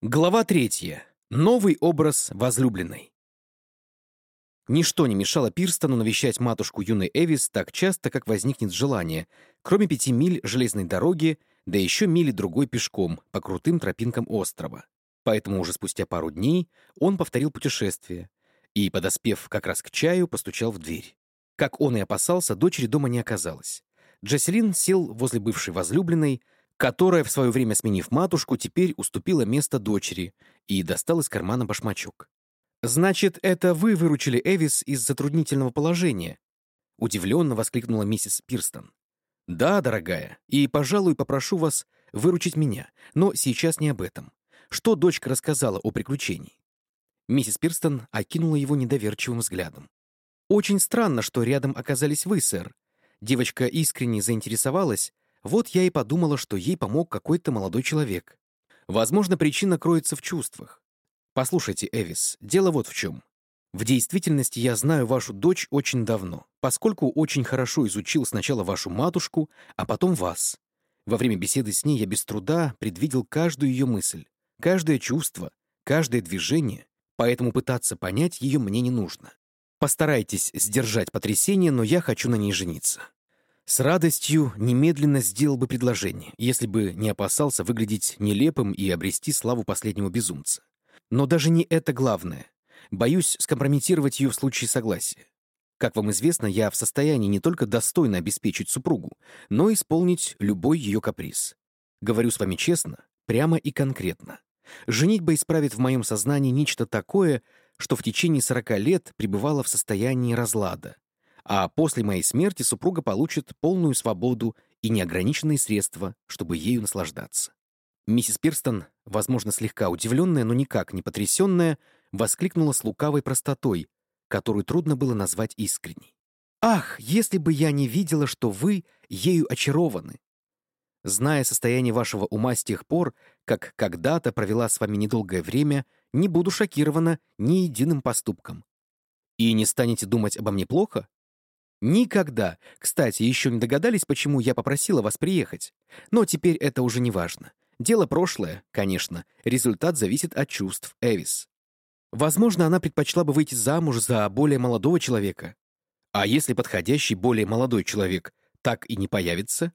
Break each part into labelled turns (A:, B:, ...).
A: Глава третья. Новый образ возлюбленной. Ничто не мешало Пирстону навещать матушку юной Эвис так часто, как возникнет желание, кроме пяти миль железной дороги, да еще мили другой пешком по крутым тропинкам острова. Поэтому уже спустя пару дней он повторил путешествие и, подоспев как раз к чаю, постучал в дверь. Как он и опасался, дочери дома не оказалось. Джаселин сел возле бывшей возлюбленной, которая, в свое время сменив матушку, теперь уступила место дочери и достал из кармана башмачок. «Значит, это вы выручили Эвис из затруднительного положения?» — удивленно воскликнула миссис Пирстон. «Да, дорогая, и, пожалуй, попрошу вас выручить меня, но сейчас не об этом. Что дочка рассказала о приключении?» Миссис Пирстон окинула его недоверчивым взглядом. «Очень странно, что рядом оказались вы, сэр. Девочка искренне заинтересовалась, вот я и подумала, что ей помог какой-то молодой человек. Возможно, причина кроется в чувствах. Послушайте, Эвис, дело вот в чем. В действительности я знаю вашу дочь очень давно, поскольку очень хорошо изучил сначала вашу матушку, а потом вас. Во время беседы с ней я без труда предвидел каждую ее мысль, каждое чувство, каждое движение, поэтому пытаться понять ее мне не нужно. Постарайтесь сдержать потрясение, но я хочу на ней жениться. С радостью немедленно сделал бы предложение, если бы не опасался выглядеть нелепым и обрести славу последнего безумца. Но даже не это главное. Боюсь скомпрометировать ее в случае согласия. Как вам известно, я в состоянии не только достойно обеспечить супругу, но и исполнить любой ее каприз. Говорю с вами честно, прямо и конкретно. Женитьба исправит в моем сознании нечто такое, что в течение сорока лет пребывало в состоянии разлада, а после моей смерти супруга получит полную свободу и неограниченные средства, чтобы ею наслаждаться. Миссис Пирстон, возможно, слегка удивленная, но никак не потрясенная, воскликнула с лукавой простотой, которую трудно было назвать искренней. «Ах, если бы я не видела, что вы ею очарованы! Зная состояние вашего ума с тех пор, как когда-то провела с вами недолгое время, не буду шокирована ни единым поступком. И не станете думать обо мне плохо? Никогда. Кстати, еще не догадались, почему я попросила вас приехать. Но теперь это уже не важно. Дело прошлое, конечно. Результат зависит от чувств Эвис. Возможно, она предпочла бы выйти замуж за более молодого человека. А если подходящий более молодой человек так и не появится?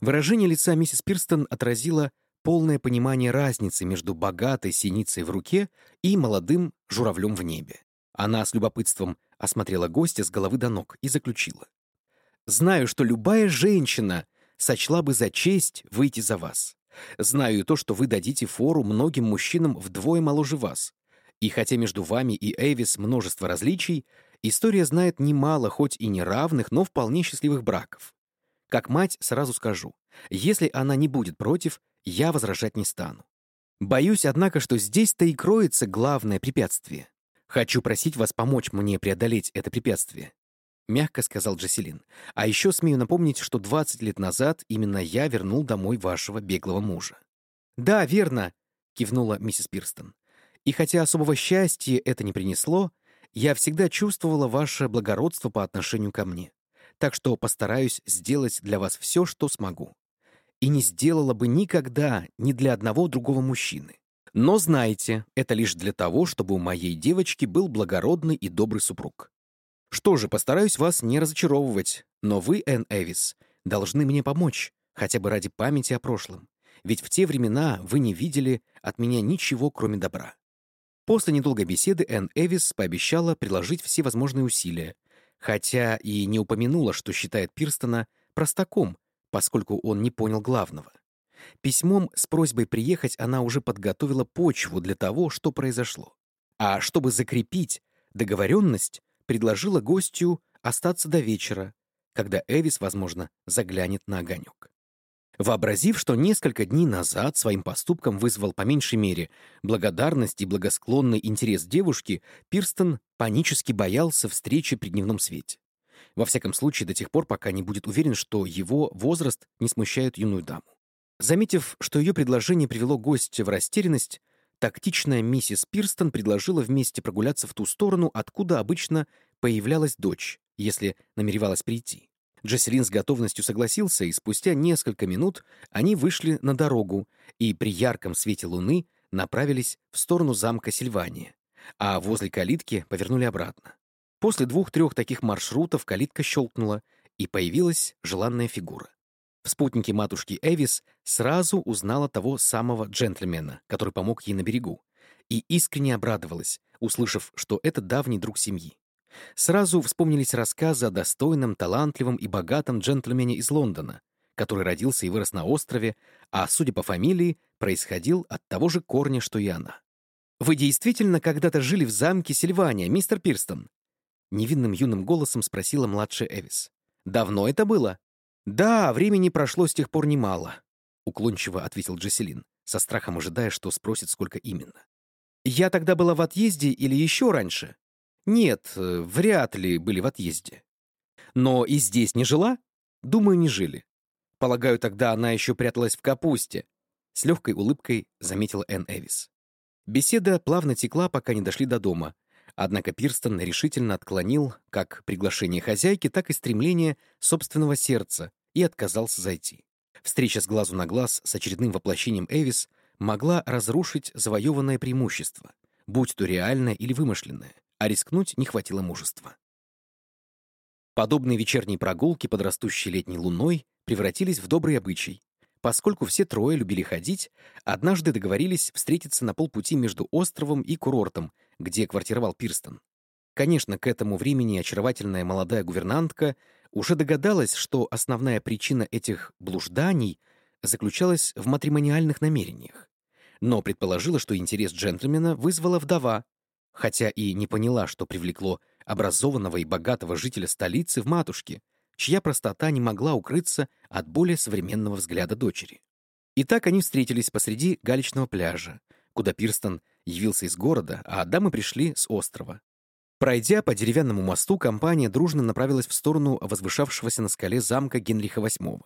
A: Выражение лица миссис Пирстон отразило полное понимание разницы между богатой синицей в руке и молодым журавлем в небе. Она с любопытством осмотрела гостя с головы до ног и заключила. «Знаю, что любая женщина сочла бы за честь выйти за вас. Знаю и то, что вы дадите фору многим мужчинам вдвое моложе вас. И хотя между вами и Эвис множество различий, история знает немало, хоть и неравных, но вполне счастливых браков. Как мать сразу скажу, если она не будет против, я возражать не стану. Боюсь, однако, что здесь-то и кроется главное препятствие. «Хочу просить вас помочь мне преодолеть это препятствие», — мягко сказал Джаселин. «А еще смею напомнить, что 20 лет назад именно я вернул домой вашего беглого мужа». «Да, верно», — кивнула миссис Пирстон. «И хотя особого счастья это не принесло, я всегда чувствовала ваше благородство по отношению ко мне. Так что постараюсь сделать для вас все, что смогу. И не сделала бы никогда ни для одного другого мужчины. Но знайте, это лишь для того, чтобы у моей девочки был благородный и добрый супруг. Что же, постараюсь вас не разочаровывать, но вы, Энн Эвис, должны мне помочь, хотя бы ради памяти о прошлом. Ведь в те времена вы не видели от меня ничего, кроме добра. После недолгой беседы Энн Эвис пообещала приложить все возможные усилия, хотя и не упомянула, что считает Пирстона простаком, поскольку он не понял главного. Письмом с просьбой приехать она уже подготовила почву для того, что произошло. А чтобы закрепить договоренность, предложила гостю остаться до вечера, когда Эвис, возможно, заглянет на огонек. Вообразив, что несколько дней назад своим поступком вызвал по меньшей мере благодарность и благосклонный интерес девушки, Пирстон панически боялся встречи при дневном свете. Во всяком случае, до тех пор, пока не будет уверен, что его возраст не смущает юную даму. Заметив, что ее предложение привело гостя в растерянность, тактичная миссис Пирстон предложила вместе прогуляться в ту сторону, откуда обычно появлялась дочь, если намеревалась прийти. Джесселин с готовностью согласился, и спустя несколько минут они вышли на дорогу и при ярком свете луны направились в сторону замка Сильвания, а возле калитки повернули обратно. После двух-трех таких маршрутов калитка щелкнула, и появилась желанная фигура. В спутнике матушки Эвис сразу узнала того самого джентльмена, который помог ей на берегу, и искренне обрадовалась, услышав, что это давний друг семьи. Сразу вспомнились рассказы о достойном, талантливом и богатом джентльмене из Лондона, который родился и вырос на острове, а, судя по фамилии, происходил от того же корня, что и она. «Вы действительно когда-то жили в замке Сильвания, мистер Пирстон?» Невинным юным голосом спросила младшая Эвис. «Давно это было?» «Да, времени прошло с тех пор немало», — уклончиво ответил Джесселин, со страхом ожидая, что спросит, сколько именно. «Я тогда была в отъезде или еще раньше?» «Нет, э, вряд ли были в отъезде». «Но и здесь не жила?» «Думаю, не жили. Полагаю, тогда она еще пряталась в капусте», — с легкой улыбкой заметила Энн Эвис. Беседа плавно текла, пока не дошли до дома, Однако Пирстон решительно отклонил как приглашение хозяйки, так и стремление собственного сердца и отказался зайти. Встреча с глазу на глаз с очередным воплощением Эвис могла разрушить завоеванное преимущество, будь то реальное или вымышленное, а рискнуть не хватило мужества. Подобные вечерние прогулки под растущей летней луной превратились в добрый обычай, Поскольку все трое любили ходить, однажды договорились встретиться на полпути между островом и курортом, где квартировал Пирстон. Конечно, к этому времени очаровательная молодая гувернантка уже догадалась, что основная причина этих блужданий заключалась в матримониальных намерениях, но предположила, что интерес джентльмена вызвала вдова, хотя и не поняла, что привлекло образованного и богатого жителя столицы в матушке, чья простота не могла укрыться от более современного взгляда дочери. И так они встретились посреди галечного пляжа, куда Пирстон явился из города, а дамы пришли с острова. Пройдя по деревянному мосту, компания дружно направилась в сторону возвышавшегося на скале замка Генриха VIII.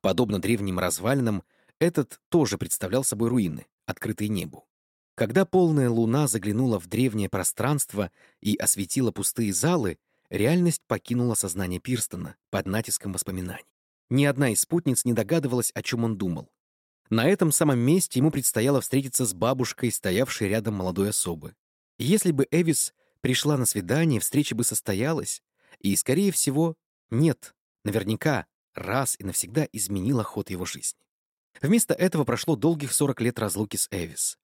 A: Подобно древним развалинам, этот тоже представлял собой руины, открытые небу. Когда полная луна заглянула в древнее пространство и осветила пустые залы, реальность покинула сознание Пирстона под натиском воспоминаний. Ни одна из спутниц не догадывалась, о чем он думал. На этом самом месте ему предстояло встретиться с бабушкой, стоявшей рядом молодой особы. Если бы Эвис пришла на свидание, встреча бы состоялась, и, скорее всего, нет, наверняка, раз и навсегда изменила ход его жизни. Вместо этого прошло долгих 40 лет разлуки с Эвис,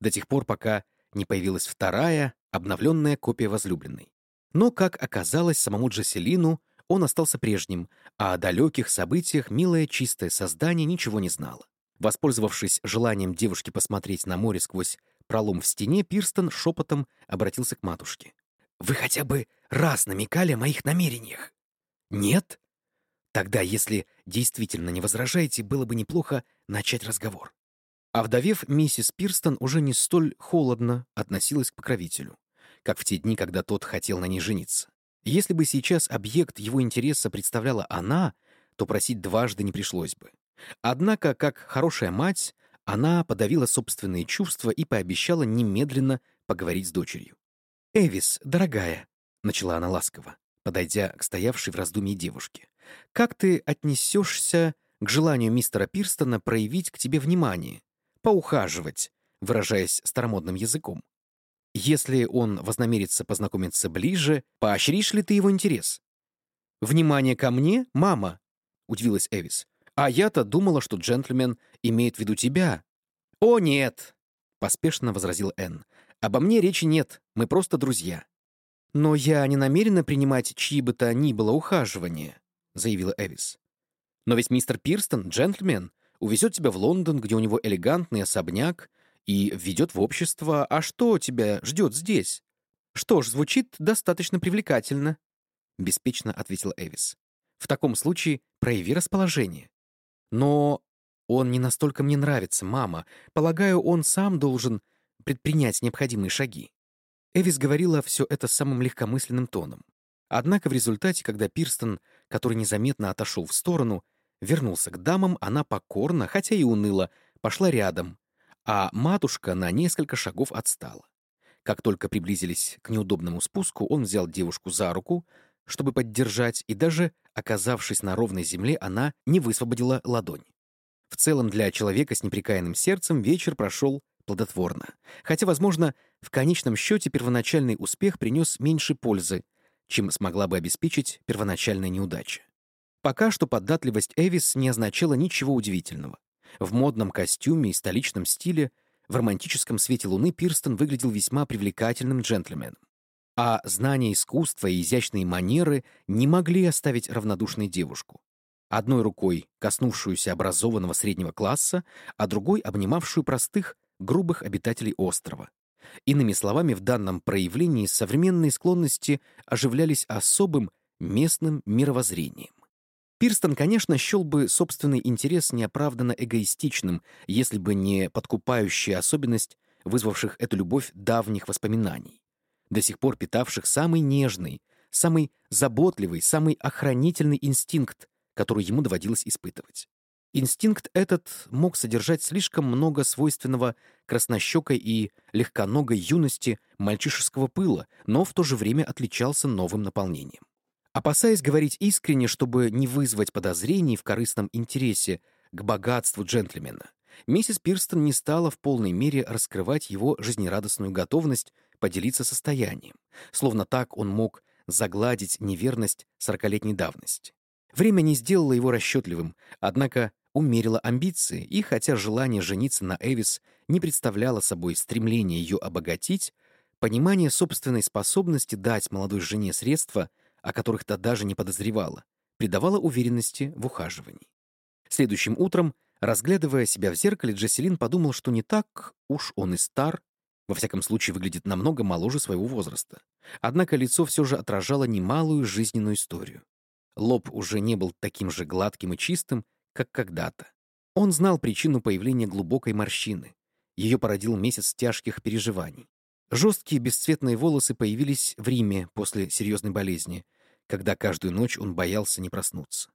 A: до тех пор, пока не появилась вторая, обновленная копия возлюбленной. Но, как оказалось, самому Джаселину он остался прежним, а о далеких событиях милое чистое создание ничего не знало. Воспользовавшись желанием девушки посмотреть на море сквозь пролом в стене, Пирстон шепотом обратился к матушке. «Вы хотя бы раз намекали о моих намерениях?» «Нет?» «Тогда, если действительно не возражаете, было бы неплохо начать разговор». А вдовев, миссис Пирстон уже не столь холодно относилась к покровителю как в те дни, когда тот хотел на ней жениться. Если бы сейчас объект его интереса представляла она, то просить дважды не пришлось бы. Однако, как хорошая мать, она подавила собственные чувства и пообещала немедленно поговорить с дочерью. «Эвис, дорогая», — начала она ласково, подойдя к стоявшей в раздумье девушке, «как ты отнесешься к желанию мистера Пирстона проявить к тебе внимание, поухаживать, выражаясь старомодным языком? Если он вознамерится познакомиться ближе, поощришь ли ты его интерес? «Внимание ко мне, мама!» — удивилась Эвис. «А я-то думала, что джентльмен имеет в виду тебя». «О, нет!» — поспешно возразил Энн. «Обо мне речи нет, мы просто друзья». «Но я не намерена принимать чьи бы то ни было ухаживания», — заявила Эвис. «Но ведь мистер Пирстон, джентльмен, увезет тебя в Лондон, где у него элегантный особняк, и введет в общество, а что тебя ждет здесь? Что ж, звучит достаточно привлекательно, — беспечно ответила Эвис. В таком случае прояви расположение. Но он не настолько мне нравится, мама. Полагаю, он сам должен предпринять необходимые шаги. Эвис говорила все это самым легкомысленным тоном. Однако в результате, когда Пирстон, который незаметно отошел в сторону, вернулся к дамам, она покорно, хотя и уныло, пошла рядом, а матушка на несколько шагов отстала. Как только приблизились к неудобному спуску, он взял девушку за руку, чтобы поддержать, и даже, оказавшись на ровной земле, она не высвободила ладонь. В целом, для человека с неприкаянным сердцем вечер прошел плодотворно. Хотя, возможно, в конечном счете первоначальный успех принес меньше пользы, чем смогла бы обеспечить первоначальная неудача. Пока что податливость Эвис не означала ничего удивительного. В модном костюме и столичном стиле в романтическом свете луны Пирстон выглядел весьма привлекательным джентльменом. А знания искусства и изящные манеры не могли оставить равнодушной девушку. Одной рукой коснувшуюся образованного среднего класса, а другой обнимавшую простых, грубых обитателей острова. Иными словами, в данном проявлении современные склонности оживлялись особым местным мировоззрением. Пирстон, конечно, счел бы собственный интерес неоправданно эгоистичным, если бы не подкупающая особенность вызвавших эту любовь давних воспоминаний, до сих пор питавших самый нежный, самый заботливый, самый охранительный инстинкт, который ему доводилось испытывать. Инстинкт этот мог содержать слишком много свойственного краснощекой и легконогой юности мальчишеского пыла, но в то же время отличался новым наполнением. Опасаясь говорить искренне, чтобы не вызвать подозрений в корыстном интересе к богатству джентльмена, миссис Пирстон не стала в полной мере раскрывать его жизнерадостную готовность поделиться состоянием, словно так он мог загладить неверность сорокалетней давности. Время не сделало его расчетливым, однако умерило амбиции, и хотя желание жениться на Эвис не представляло собой стремление ее обогатить, понимание собственной способности дать молодой жене средства — о которых та даже не подозревала, придавала уверенности в ухаживании. Следующим утром, разглядывая себя в зеркале, Джесселин подумал, что не так уж он и стар, во всяком случае выглядит намного моложе своего возраста. Однако лицо все же отражало немалую жизненную историю. Лоб уже не был таким же гладким и чистым, как когда-то. Он знал причину появления глубокой морщины. Ее породил месяц тяжких переживаний. Жесткие бесцветные волосы появились в Риме после серьезной болезни, когда каждую ночь он боялся не проснуться.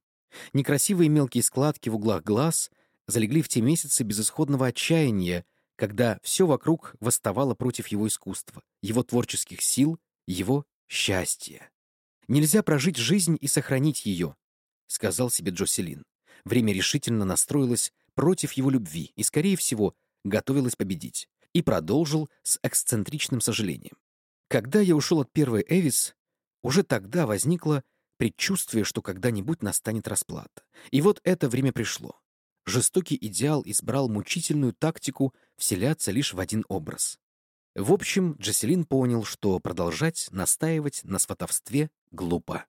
A: Некрасивые мелкие складки в углах глаз залегли в те месяцы безысходного отчаяния, когда все вокруг восставало против его искусства, его творческих сил, его счастья. «Нельзя прожить жизнь и сохранить ее», — сказал себе Джоселин. Время решительно настроилось против его любви и, скорее всего, готовилось победить. И продолжил с эксцентричным сожалением. Когда я ушел от первой Эвис, уже тогда возникло предчувствие, что когда-нибудь настанет расплата. И вот это время пришло. Жестокий идеал избрал мучительную тактику вселяться лишь в один образ. В общем, Джеселин понял, что продолжать настаивать на сватовстве глупо.